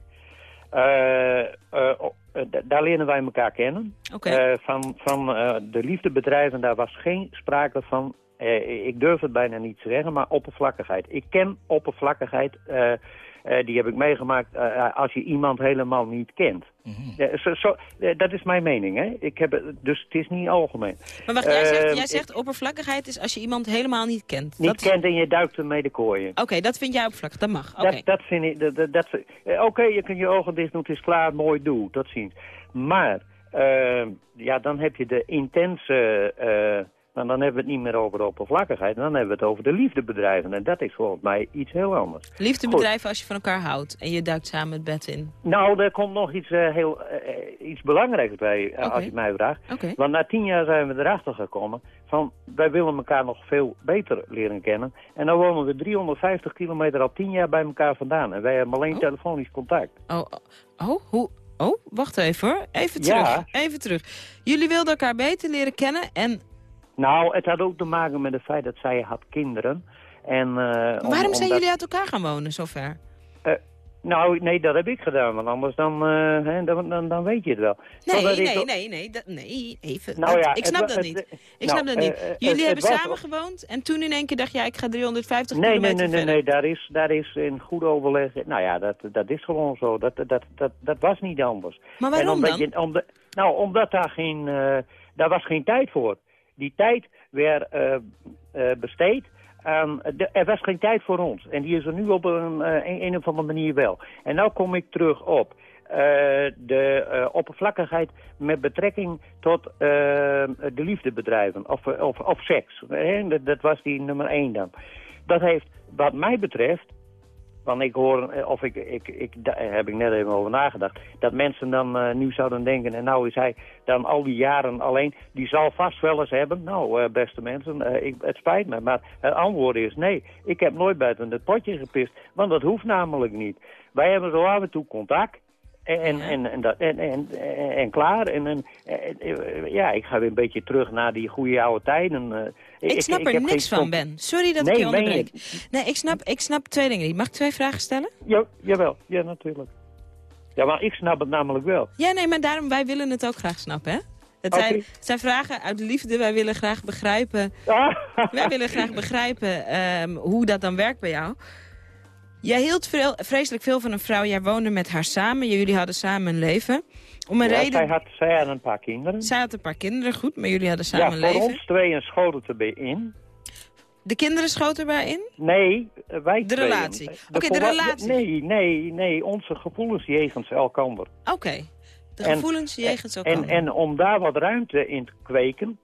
Eh, eh, eh, daar leren wij elkaar kennen. Eh, van van eh, de liefdebedrijven, daar was geen sprake van... eh, ik durf het bijna niet te zeggen, maar oppervlakkigheid. Ik ken oppervlakkigheid, eh, eh, die heb ik meegemaakt eh, als je iemand helemaal niet kent. Ja, zo, zo, eh, dat is mijn mening, hè. Ik heb, dus het is niet algemeen. Maar wacht, jij zegt, Ehm, jij ik- zegt oppervlakkigheid is als je iemand helemaal niet kent. Niet Dat- kent en je duikt ermee de kooien. Oké, dat vind jij oppervlakkig. Dat mag. Oké. Dat, dat vind ik... Dat, dat, dat- eh, Oké, je kunt je ogen dicht doen, het is klaar, mooi, doe, tot ziens. Maar, eh, ja, dan heb je de intense... Maar dan hebben we het niet meer over de oppervlakkigheid. Dan hebben we het over de liefdebedrijven. En dat is volgens mij iets heel anders. Liefdebedrijven als je van elkaar houdt en je duikt samen het bed in. Nou, er komt nog iets, eh, heel, eh, iets belangrijks bij, eh, als je mij vraagt. Want na tien jaar zijn we erachter gekomen van... wij willen elkaar nog veel beter leren kennen. En dan wonen we 350 kilometer al tien jaar bij elkaar vandaan. En wij hebben alleen telefonisch contact. Oh, oh, oh, hoe? Oh, wacht even hoor. Even Ja. terug. Even terug. Jullie wilden elkaar beter leren kennen en Nou, het had ook te maken met het feit dat zij had kinderen. En, eh, om- waarom zijn omdat- jullie uit elkaar gaan wonen zover? Eh, nou, nee, dat heb ik gedaan. Want anders dan, eh, hè, dan, dan, dan weet je het wel. Nee, ik nee, nee, nee, dat, nee, even. Nou ja, ik het snap dat het- niet. Ik nou, snap dat niet. Jullie hebben was- samen gewoond en toen in één keer dacht je, ja, ik ga 350 Nee, nee, kilometer nee, nee, verder. nee, daar is, daar is in goed overleg... Nou ja, dat, dat is gewoon zo. Dat, dat, dat, dat was niet anders. Maar waarom en omdat dan? Je, omdat, nou, omdat daar geen... daar was geen tijd voor. Die tijd werd eh, eh, besteed de- er was geen tijd voor ons. En die is er nu op een, een, een of andere manier wel. En nou kom ik terug op... de oppervlakkigheid met betrekking tot de liefdebedrijven of, of, of seks. Dat, dat was die nummer één dan. Dat heeft, wat mij betreft, want ik hoor, eh, of ik, ik, ik, daar heb ik net even over nagedacht, dat mensen dan eh, nu zouden denken, en nou is hij dan al die jaren alleen, die zal vast wel eens hebben. Nou, eh, beste mensen, eh, ik, het spijt me, maar het antwoord is nee. Ik heb nooit buiten het potje gepist, want dat hoeft namelijk niet. Wij hebben zo af en toe contact. En, en, en, dat- en, en, en, klaar. En, en, eh, ja, ik ga weer een beetje terug naar die goede oude tijden. Ik snap er niks van, Ben. Sorry dat Nee, ik je onderbreek. Nee, ik snap, ik snap twee dingen. Mag ik twee vragen stellen? Ja, jawel, ja natuurlijk. Ja, maar ik snap het namelijk wel. Ja, nee, maar daarom, wij willen het ook graag snappen, hè? Het zijn, het zijn vragen uit liefde. Wij willen graag begrijpen... wij willen graag begrijpen ehm, hoe dat dan werkt bij jou. Jij hield veel, vreselijk veel van een vrouw. Jij woonde met haar samen. Jullie hadden samen een leven. Om een Ja, reden... zij, had, zij had een paar kinderen. Zij had een paar kinderen, goed. Maar jullie hadden samen ja, voor leven. ons tweeën schoot het erbij in. De kinderen schoten erbij in? Nee, eh, wij De tweeën. relatie. Oké, de relatie. Nee, nee, nee, onze gevoelens jegens elkander. Oké. De En- gevoelens jegens elkaar. En, en om daar wat ruimte in te kweken...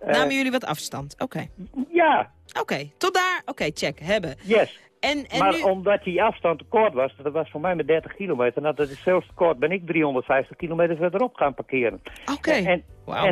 eh, Namen jullie wat afstand? Oké. Ja, Oké, tot daar. Oké, check. Hebben. yes. En, en maar nu... omdat die afstand te kort was, dat was voor mij met 30 kilometer, nou dat is zelfs te kort, ben ik 350 kilometer verderop gaan parkeren. Oké. En,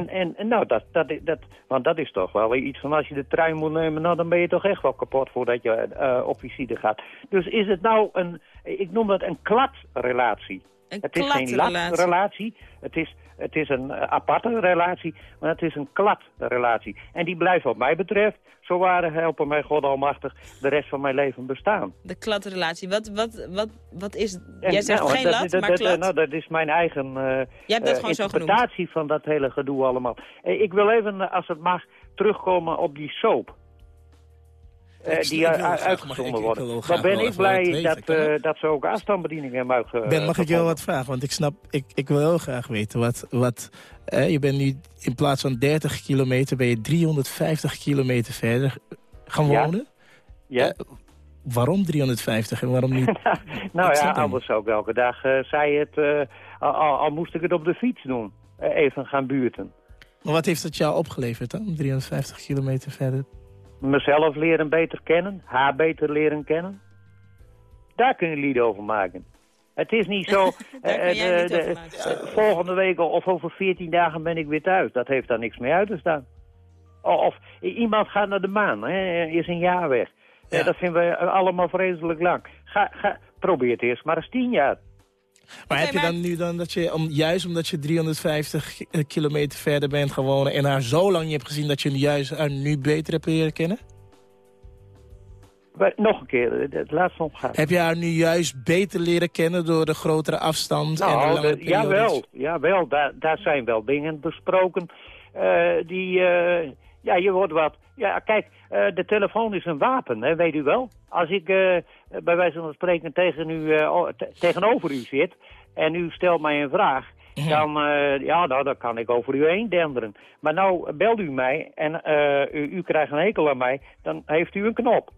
en, en, nou, dat, dat, dat, want dat is toch wel iets van als je de trein moet nemen, nou dan ben je toch echt wel kapot voordat je eh, op visite gaat. Dus is het nou een, ik noem dat een klatrelatie. Een Het is geen klatrelatie. latrelatie, het is, het is een eh, aparte relatie, maar het is een klatrelatie. En die blijft wat mij betreft, zo waren helpen mij God almachtig, de rest van mijn leven bestaan. De klatrelatie. Wat, wat, wat, wat is... En, Jij zegt nou, geen dat, lat, dat, maar. Nou, dat is mijn eigen genoemd. interpretatie van dat hele gedoe allemaal. Ik wil even, als het mag, terugkomen op die soap. Eh, Ik- die maar uitgezonden worden. graag ben ik blij weten, dat, eh, dat ze ook afstandsbedieningen hebben Ben, mag ik jou wat vragen? Want ik snap, ik, ik wil heel graag weten wat... wat eh, je bent nu in plaats van 30 kilometer, ben je 350 kilometer verder gaan wonen. Ja. Eh, waarom 350 en waarom niet? Nou Ik ja, anders zou ik elke dag, eh, zei het, eh, al, al- moest ik het op de fiets doen. Eh, even gaan buurten. Maar wat heeft het jou opgeleverd dan, 350 kilometer verder? Mezelf leren beter kennen, haar beter leren kennen. Daar kun je lieden over maken. Het is niet zo, eh, jij de- eh, volgende week of over 14 dagen ben ik weer thuis. Dat heeft daar niks mee uit te staan. Of iemand gaat naar de maan, hè, is een jaar weg. Eh, Ja. dat vinden we allemaal vreselijk lang. Ga, ga, probeer het eerst maar eens 10 jaar. Maar heb je maar- dan nu dan dat je, om, juist omdat je 350 ki- eh, kilometer verder bent gaan wonen... en haar zo lang je hebt gezien dat je juist haar nu beter hebt leren kennen? Maar nog een keer, eh, het laatste omgaan. Heb je haar nu juist beter leren kennen door de grotere afstand en de Nou, lange de- jawel, periodes? jawel daar, daar zijn wel dingen besproken eh, die... eh, ja, je wordt wat... Ja, kijk, eh, de telefoon is een wapen, hè, weet u wel. Als ik eh, bij wijze van spreken tegen u, eh, tegenover u zit en u stelt mij een vraag... Dan, ja, nou, dan kan ik over u heen denderen. Maar nou belt u mij en u, u krijgt een hekel aan mij, dan heeft u een knop.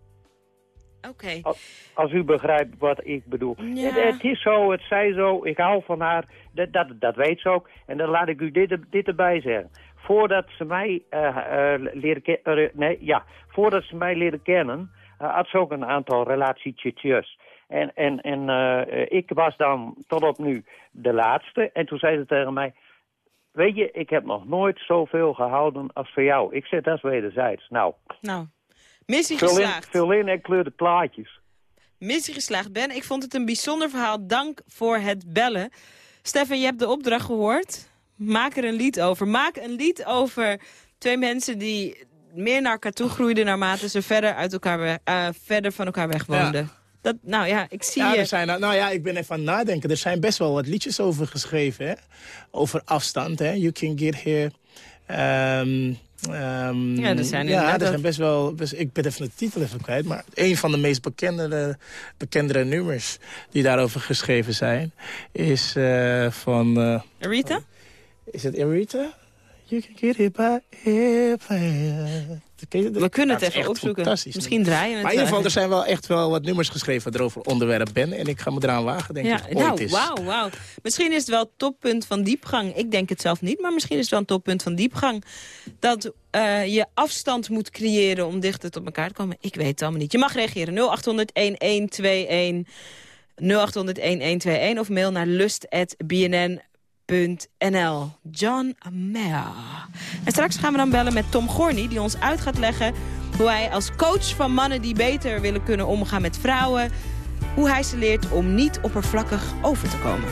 Oké. Als- Als u begrijpt wat ik bedoel. Ja. Het, het is zo, het zij zo, ik hou van haar, dat, dat, dat weet ze ook. En dan laat ik u dit, dit erbij zeggen. Voordat ze mij eh, eh, leren kennen... nee, ja, voordat ze mij leren kennen... eh, had ze ook een aantal relatietjes. En, en, en eh, ik was dan tot op nu de laatste. En toen zei ze tegen mij... Weet je, ik heb nog nooit zoveel gehouden als voor jou. Ik zeg, dat is wederzijds. Nou, Nou, missie vul in, geslaagd. vul in en kleur de plaatjes. Missie geslaagd. Ben, ik vond het een bijzonder verhaal. Dank voor het bellen. Stefan, je hebt de opdracht gehoord. Maak er een lied over. Maak een lied over twee mensen die meer naar elkaar toe groeiden... naarmate ze verder, uit elkaar eh, verder van elkaar weg woonden. Dat, nou ja, ik zie Ja, er zijn, nou ja, ik ben even aan het nadenken. Er zijn best wel wat liedjes over geschreven, hè? Over afstand, hè? You can get here. Ehm, ehm, Ja, er zijn ja, er zijn best wel... best- ik ben even de titel even kwijt. Maar een van de meest bekendere, bekendere nummers die daarover geschreven zijn... is eh, van... eh, Rita? Is het Rita? You can get it by airplane. We kunnen het even opzoeken. fantastisch. Misschien draaien we het Maar in ieder geval, er zijn wel echt wel wat nummers geschreven erover onderwerp ben. En ik ga me eraan wagen, denk Ja, ik, ooit nou, wauw, wauw. Misschien is het wel het toppunt van diepgang. Ik denk het zelf niet, maar misschien is het wel een toppunt van diepgang. Dat eh, je afstand moet creëren om dichter tot elkaar te komen. Ik weet het allemaal niet. Je mag reageren. 0800-1121, 0800-1121 of mail naar lust.bnn.nl. John Mayer. En straks gaan we dan bellen met Tom Gorny, die ons uit gaat leggen... hoe hij als coach van mannen die beter willen kunnen omgaan met vrouwen hoe hij ze leert om niet oppervlakkig over te komen.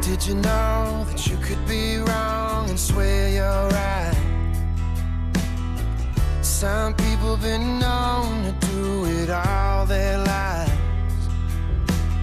Did you know that you could be and right? Some people been known to do it all their lives.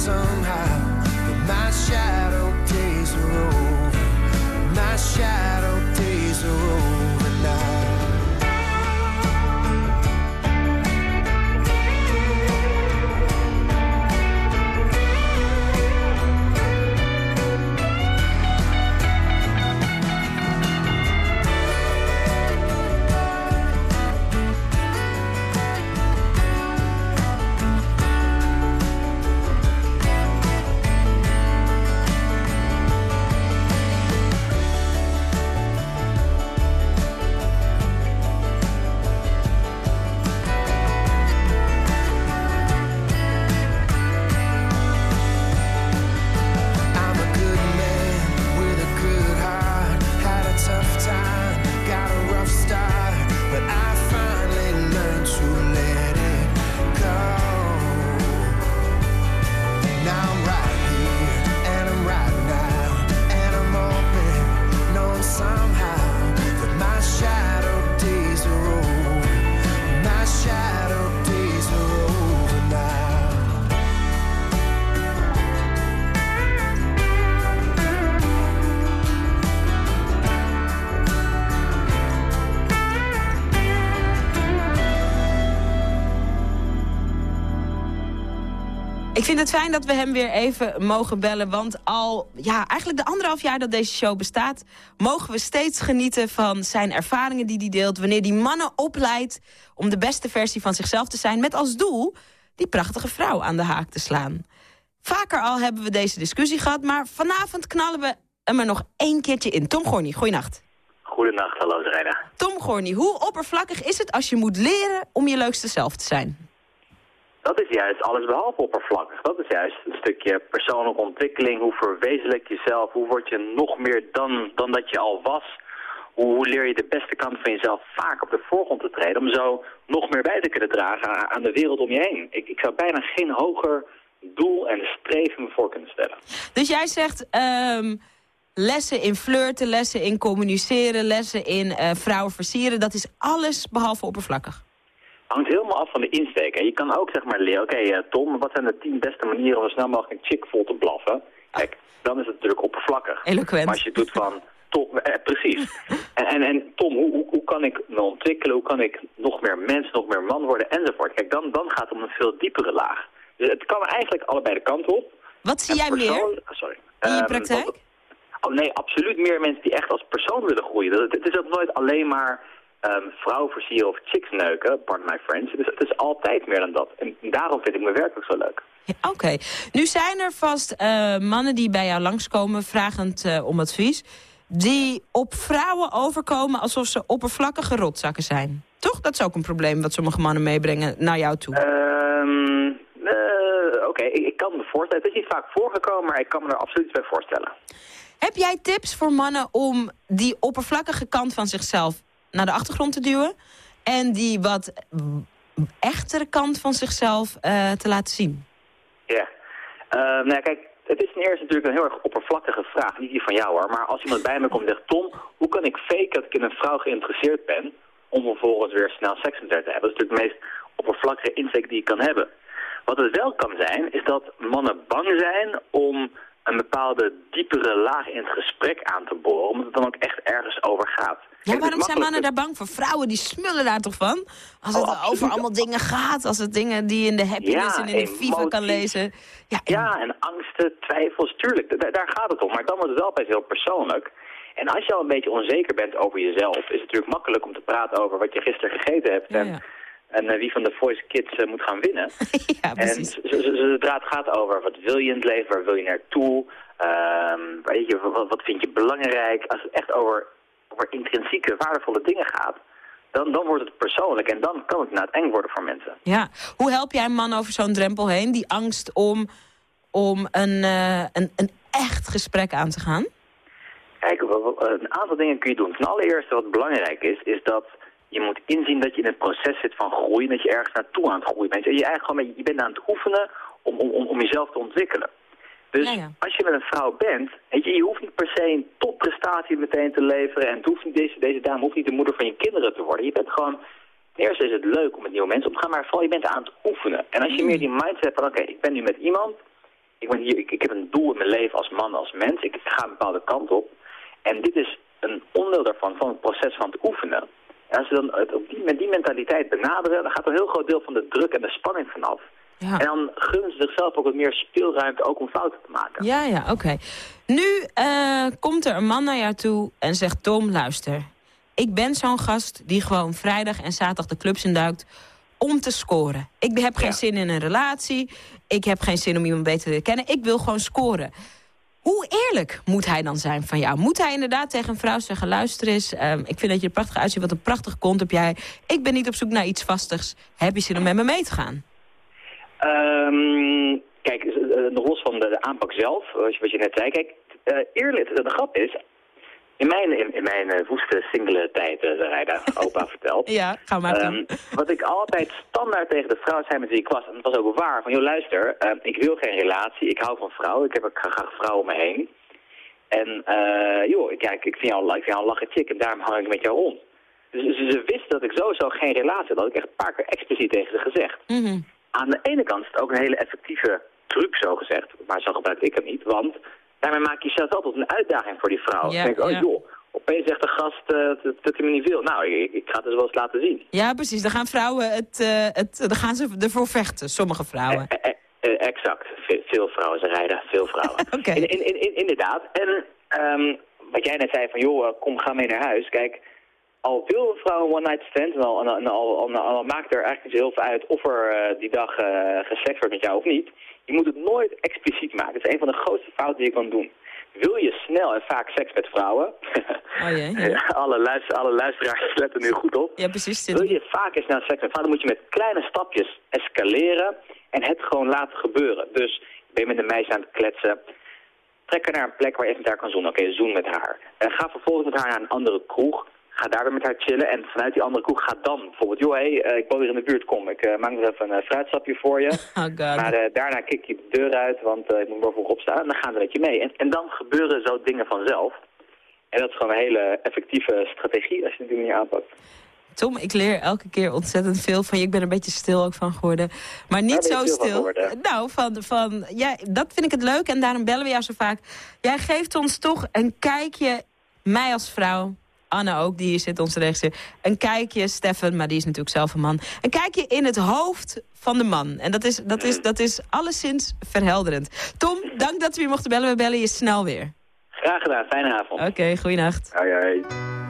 somehow. That my shadow het fijn dat we hem weer even mogen bellen. Want al ja, eigenlijk de anderhalf jaar dat deze show bestaat... mogen we steeds genieten van zijn ervaringen die hij deelt... wanneer hij mannen opleidt om de beste versie van zichzelf te zijn... met als doel die prachtige vrouw aan de haak te slaan. Vaker al hebben we deze discussie gehad... maar vanavond knallen we hem er nog één keertje in. Tom Gorny, goeienacht. Goedenacht, hallo Zrijda. Tom Gorny, hoe oppervlakkig is het als je moet leren om je leukste zelf te zijn? Dat is juist alles behalve oppervlakkig. Dat is juist een stukje persoonlijke ontwikkeling. Hoe verwezenlijk jezelf? Hoe word je nog meer dan, dan dat je al was? Hoe, leer je de beste kant van jezelf vaak op de voorgrond te treden... om zo nog meer bij te kunnen dragen aan, de wereld om je heen? Ik, ik zou bijna geen hoger doel en streven voor kunnen stellen. Dus jij zegt ehm, lessen in flirten, lessen in communiceren... lessen in eh, vrouwen versieren, dat is alles behalve oppervlakkig? Hangt helemaal af van de insteek. En je kan ook zeg maar leren, oké eh, Tom, wat zijn de tien beste manieren om zo snel mogelijk een chick vol te blaffen? Kijk, dan is het natuurlijk oppervlakkig. Eloquent. Maar als je doet van, Tom, eh, precies. en, en, en Tom, hoe, hoe, hoe kan ik me ontwikkelen? Hoe kan ik nog meer mens, nog meer man worden enzovoort? Kijk, dan, dan gaat het om een veel diepere laag. Dus het kan eigenlijk allebei de kant op. Wat zie En jij meer ah, Sorry. in je Ehm, praktijk? Oh nee, absoluut meer mensen die echt als persoon willen groeien. Dat- Het is ook nooit alleen maar ehm vrouwen versieren of chicks neuken, pardon my. Het is, het is altijd meer dan dat. En daarom vind ik mijn werk ook zo leuk. Ja, Oké. Nu zijn er vast eh, mannen die bij jou langskomen vragend eh, om advies... die op vrouwen overkomen alsof ze oppervlakkige rotzakken zijn. Toch? Dat is ook een probleem wat sommige mannen meebrengen naar jou toe. Ehm, eh, Oké, ik, ik kan me voorstellen. Het is niet vaak voorgekomen, maar ik kan me er absoluut iets bij voorstellen. Heb jij tips voor mannen om die oppervlakkige kant van zichzelf naar de achtergrond te duwen... en die wat echtere kant van zichzelf eh, te laten zien? Ja. Ehm, nou kijk, het is ten eerste natuurlijk een heel erg oppervlakkige vraag. Niet die van jou hoor, maar als iemand bij me komt en zegt... Tom, hoe kan ik fake dat ik in een vrouw geïnteresseerd ben... om vervolgens weer snel seks met haar te hebben? Dat is natuurlijk de meest oppervlakkige insteek die je kan hebben. Wat het wel kan zijn, is dat mannen bang zijn om een bepaalde diepere laag in het gesprek aan te boren. Omdat het dan ook echt ergens over gaat. Ja, waarom zijn mannen daar bang voor? Vrouwen die smullen daar toch van? Als het Oh, over allemaal dingen gaat. Als het dingen die in de happiness Ja, en in de FIFA kan lezen. Ja, Ja, en angsten, twijfels, tuurlijk, da- daar gaat het om. Maar dan wordt het wel opeens heel persoonlijk. En als je al een beetje onzeker bent over jezelf, is het natuurlijk makkelijk om te praten over wat je gisteren gegeten hebt. en ja. en eh, wie van de Voice Kids eh, moet gaan winnen. ja, en precies. z- zodra het gaat over wat wil je in het leven, waar wil je naartoe, ehm, weet je, wat, wat vind je belangrijk. Als het echt over, over intrinsieke, waardevolle dingen gaat, dan, dan wordt het persoonlijk. En dan kan het inderdaad eng worden voor mensen. Ja. Hoe help jij een man over zo'n drempel heen? Die angst om, om een, eh, een, een echt gesprek aan te gaan? Kijk, een aantal dingen kun je doen. Ten allereerste wat belangrijk is, is dat je moet inzien dat je in het proces zit van groei, dat je ergens naartoe aan het groeien bent. En je, eigenlijk gewoon, je bent aan het oefenen om, om, om jezelf te ontwikkelen. Dus Ja, ja. als je met een vrouw bent, weet je, je hoeft niet per se een topprestatie meteen te leveren. En het hoeft niet, deze, deze dame hoeft niet de moeder van je kinderen te worden. Je bent gewoon, ten eerste is het leuk om met nieuwe mensen op te gaan, maar vooral je bent aan het oefenen. En als je meer die mindset hebt van, oké, ik ben nu met iemand, ik, ben hier, ik, ik heb een doel in mijn leven als man, als mens, ik ga een bepaalde kant op. En dit is een onderdeel daarvan, van het proces van het oefenen. En als we dan het op die, met die mentaliteit benaderen, dan gaat er een heel groot deel van de druk en de spanning vanaf. Ja. En dan gunnen ze zichzelf ook wat meer speelruimte, ook om fouten te maken. Ja, ja, oké. Nu eh, komt er een man naar jou toe en zegt... Tom, luister. Ik ben zo'n gast die gewoon vrijdag en zaterdag de clubs induikt... om te scoren. Ik heb geen Ja. zin in een relatie. Ik heb geen zin om iemand beter te leren kennen. Ik wil gewoon scoren. Hoe eerlijk moet hij dan zijn van jou? Moet hij inderdaad tegen een vrouw zeggen... luister eens, ehm, ik vind dat je er prachtig uitziet. Wat een prachtige kont heb jij. Ik ben niet op zoek naar iets vastigs. Heb je zin om met me mee te gaan? Ehm, kijk, eh, nog los van de, de aanpak zelf, wat je, wat je net zei. Kijk, eh, eerlijk, de, de grap is... In mijn, in, in mijn eh, woeste singele tijd, uh, Rijda, opa verteld... Ja, ga maar. Ehm, wat ik altijd standaard tegen de vrouw zei met wie ik was, en dat was ook waar, van joh luister, ehm, ik wil geen relatie, ik hou van vrouwen, ik heb ook graag vrouwen om me heen. En eh, joh, ik, ja, ik, ik vind jou, ik vind jou een lachen chick en daarom hang ik met jou rond. Dus ze, ze wisten dat ik sowieso geen relatie had, dat had ik echt een paar keer expliciet tegen ze gezegd. Mhm. Aan de ene kant is het ook een hele effectieve truc, zo gezegd, maar zo gebruik ik het niet, want daarmee maak je jezelf wel tot een uitdaging voor die vrouw. Ja, denk ik, oh ja. joh, opeens zegt de gast eh, dat, hij me niet wil. Nou, ik, ik ga het dus wel eens laten zien. Ja, precies. Dan gaan vrouwen het, eh, het, dan gaan ze ervoor vechten, sommige vrouwen. Eh, eh, exact. Ve- veel vrouwen, ze rijden. Veel vrouwen. In, in, in, in- inderdaad. En ehm, wat jij net zei van, joh, kom, ga mee naar huis. Kijk, al wil een vrouw een one-night stand, en al, en al, en maakt er eigenlijk niet heel veel uit of er eh, die dag eh geseks wordt met jou of niet. Je moet het nooit expliciet maken. Het is een van de grootste fouten die je kan doen. Wil je snel en vaak seks met vrouwen? Oh jee. alle, luister, alle luisteraars letten nu goed op. Ja, precies. Wil je vaak en snel seks met vrouwen, dan moet je met kleine stapjes escaleren en het gewoon laten gebeuren. Dus ben je met een meisje aan het kletsen, trek haar naar een plek waar je even met haar kan zoenen. Oké, zoen met haar. En ga vervolgens met haar naar een andere kroeg. Ga daar weer met haar chillen en vanuit die andere kroeg ga dan bijvoorbeeld... joh, hé, hey, eh, ik woon hier in de buurt, kom, ik eh, maak nog even een uh, fruitstapje voor je. Oh. Maar eh, daarna kik je de deur uit, want eh, ik moet morgen vroeg opstaan. En dan gaan we met je mee. En, en dan gebeuren zo dingen vanzelf. En dat is gewoon een hele effectieve strategie als je het die manier aanpakt. Tom, ik leer elke keer ontzettend veel van je. Ik ben een beetje stil ook van geworden. Maar niet zo stil van? Nou, van, van, ja, dat vind ik het leuk en daarom bellen we jou zo vaak. Jij geeft ons toch een kijkje, mij als vrouw... Anne ook, die hier zit, onze regisseur. Een kijkje, Stefan, maar die is natuurlijk zelf een man. Een kijkje in het hoofd van de man. En dat is, dat is, dat is alleszins verhelderend. Tom, dank dat we je mochten bellen. We bellen je snel weer. Graag gedaan, fijne avond. Oké, okay, goeienacht. Hoi, hoi.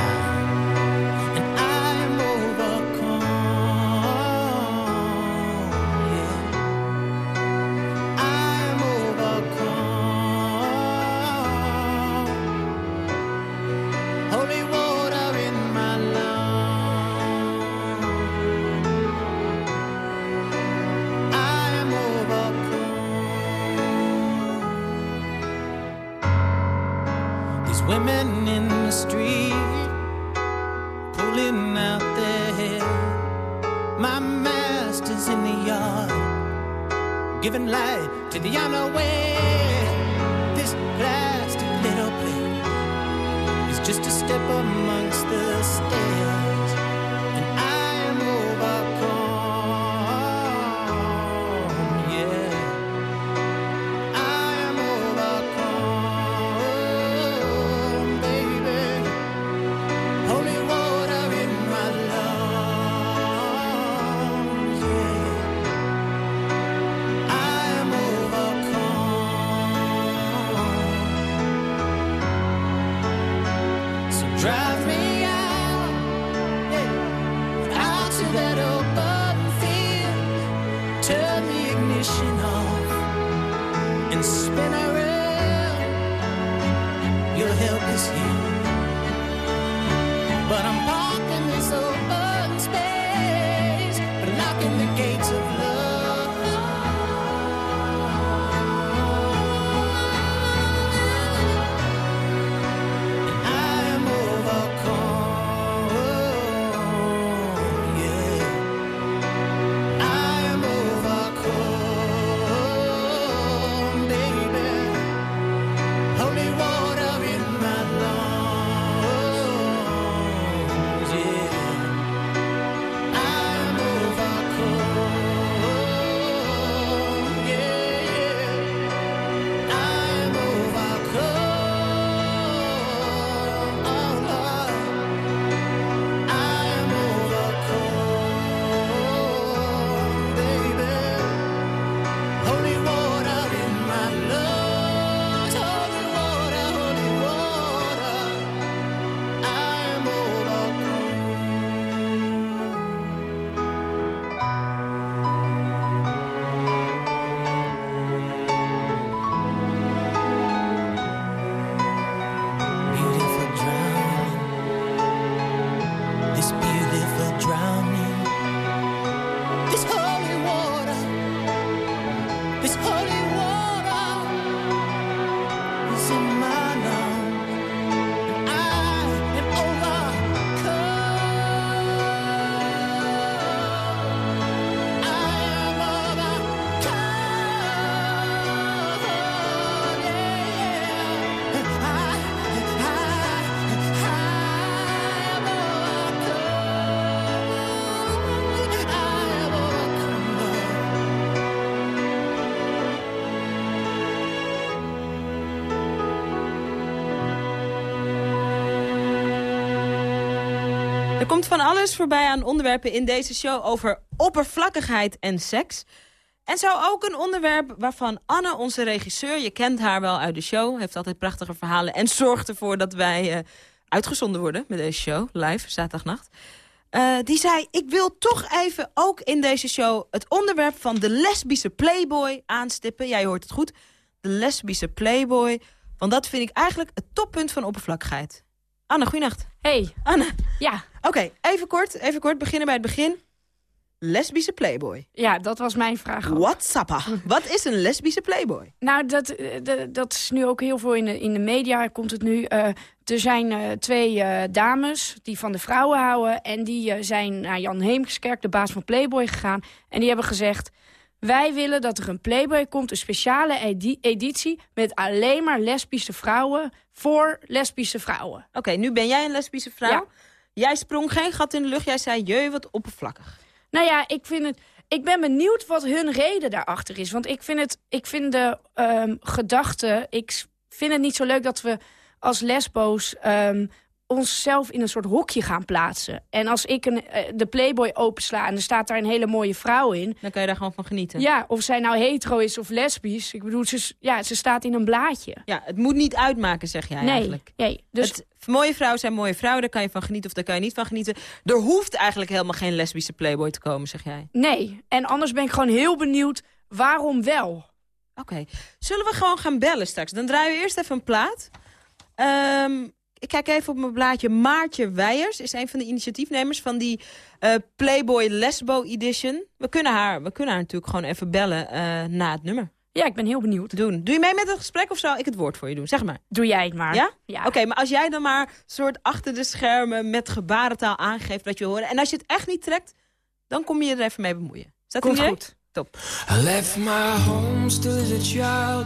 Women in the street pulling out their hair. My master's in the yard giving light to the unaware. This plastic little plate is just a step amongst the stairs, komt van alles voorbij aan onderwerpen in deze show over oppervlakkigheid en seks. En zo ook een onderwerp waarvan Anne, onze regisseur... je kent haar wel uit de show, heeft altijd prachtige verhalen... en zorgt ervoor dat wij uh, uitgezonden worden met deze show, live, zaterdagnacht. Uh, die zei, ik wil toch even ook in deze show... het onderwerp van de lesbische playboy aanstippen. Jij hoort het goed, de lesbische playboy. Want dat vind ik eigenlijk het toppunt van oppervlakkigheid. Anne, goeienacht. Hey. Anne. Ja. Oké, even kort, even kort, beginnen bij het begin. Lesbische playboy. Ja, dat was mijn vraag. WhatsApp. Wat is een lesbische playboy? Nou, dat, dat, dat is nu ook heel veel in de, in de media, komt het nu. Uh, er zijn uh, twee uh, dames die van de vrouwen houden... en die zijn naar Jan Heemskerk, de baas van Playboy, gegaan. En die hebben gezegd... Wij willen dat er een Playboy komt, een speciale edi editie... met alleen maar lesbische vrouwen voor lesbische vrouwen. Oké, okay, nu ben jij een lesbische vrouw. Ja. Jij sprong geen gat in de lucht. Jij zei, jee, wat oppervlakkig. Nou ja, ik vind het... Ik ben benieuwd wat hun reden daarachter is. Want ik vind, het, ik vind de um, gedachte... Ik vind het niet zo leuk dat we als lesbo's... Um, onszelf in een soort hokje gaan plaatsen. En als ik een, uh, de Playboy opensla en er staat daar een hele mooie vrouw in... Dan kan je daar gewoon van genieten. Ja, of zij nou hetero is of lesbisch. Ik bedoel, ze, ja, ze staat in een blaadje. Ja, het moet niet uitmaken, zeg jij nee, eigenlijk. Nee, dus... Het, mooie vrouwen zijn mooie vrouwen, daar kan je van genieten of daar kan je niet van genieten. Er hoeft eigenlijk helemaal geen lesbische Playboy te komen, zeg jij. Nee, en anders ben ik gewoon heel benieuwd waarom wel. Oké, okay. zullen we gewoon gaan bellen straks? Dan draaien we eerst even een plaat. Um, ik kijk even op mijn blaadje. Maartje Weijers is een van de initiatiefnemers van die uh, Playboy Lesbo Edition. We kunnen, haar, we kunnen haar natuurlijk gewoon even bellen uh, na het nummer. Ja, ik ben heel benieuwd. Doen. Doe je mee met het gesprek of zou ik het woord voor je doen? Zeg maar. Doe jij het maar. Ja? ja. Oké, okay, maar als jij dan maar soort achter de schermen met gebarentaal aangeeft wat je hoort. En als je het echt niet trekt, dan kom je er even mee bemoeien. Is dat Komt goed. Top. I left my home still as a child.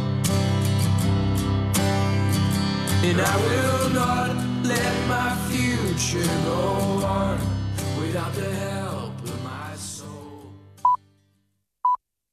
And I will not let my future go on without the help.